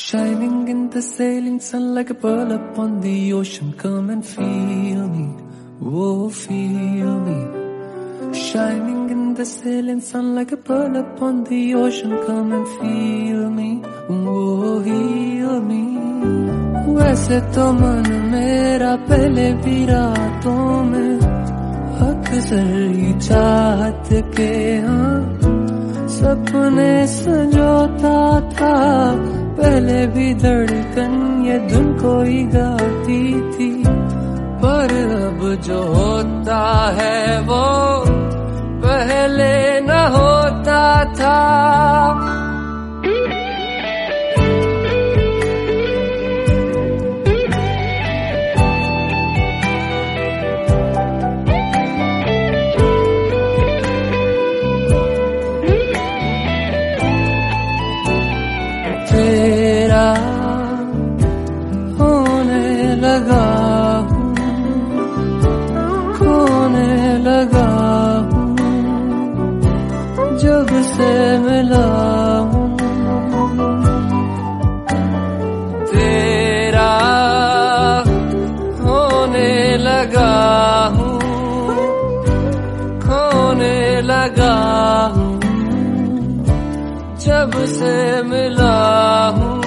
Shining in the sailing sun like a pearl upon the ocean. Come and feel me, oh, feel me. Shining in the sailing sun like a pearl upon the ocean. Come and feel me, oh, heal me. वैसे तो मन मेरा पहले भी रातों में अक्सर ही चाहत के हाँ सपने सजोता था पहले भी धड़कन ये धुन कोई गाती थी, पर अब जो होता है वो पहले न होता था। जब से मिला हूँ। तेरा होने लगा हूँ, खोने लगा हूँ। जब से मिला हूँ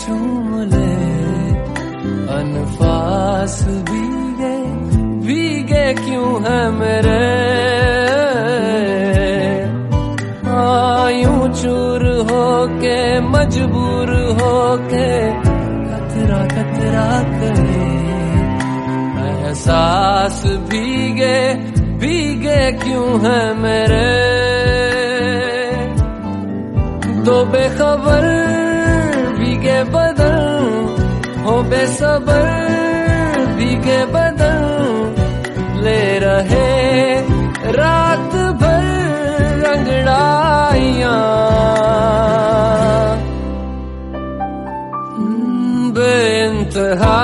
भी चूम ले। अनफास भीगे भीगे क्यों है मेरे? आयूं चूर होके, मजबूर होके, कतरा कतरा करे। एहसास भीगे भीगे क्यों है मेरे? दो बेखबर भीगे बदल हो बेसबर भीगे बदल ले रहे रात भर रंगड़ाइया। बेइंतहा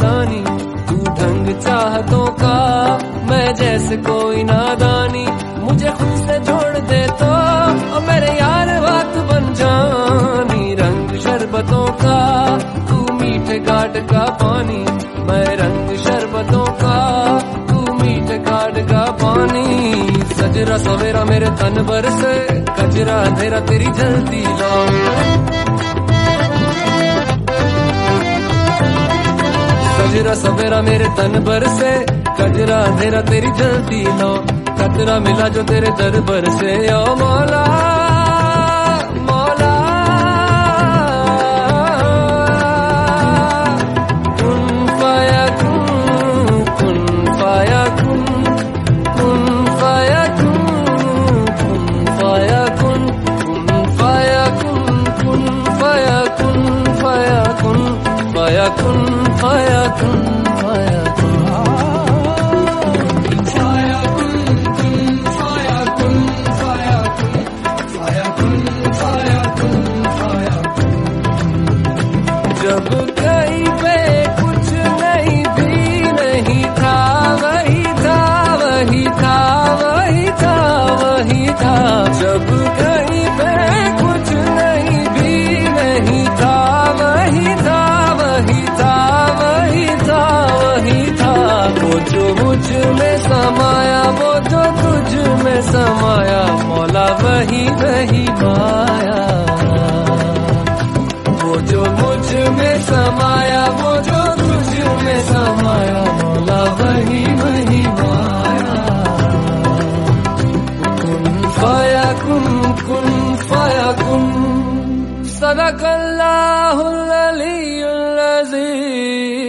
ढंग चाहतों का, मैं जैसे कोई नादानी, मुझे खुद से जोड़ दे तो मेरे यार बात बन जानी, रंग शरबतों का, तू मीठे घाट का पानी, मैं रंग शरबतों का, तू मीठे घाट का पानी। सजरा सवेरा मेरे तन पर से, कजरा तेरा तेरी जल्दी लो कजरा सवेरा मेरे तन पर से। कजरा अंधेरा तेरी जल्दी लो। कतरा मिला जो तेरे दर पर से। ओ मौला मौला। कुन कुन फाया कुन फाया कुन फाया कुन जब कहीं वही वही माया वो जो मुझमें समाया, वो जो तुझ में समाया मौला वही वही माया कुन फाया कुन कुन कुन। सदक अल्लाहुल अलीयुल अजीम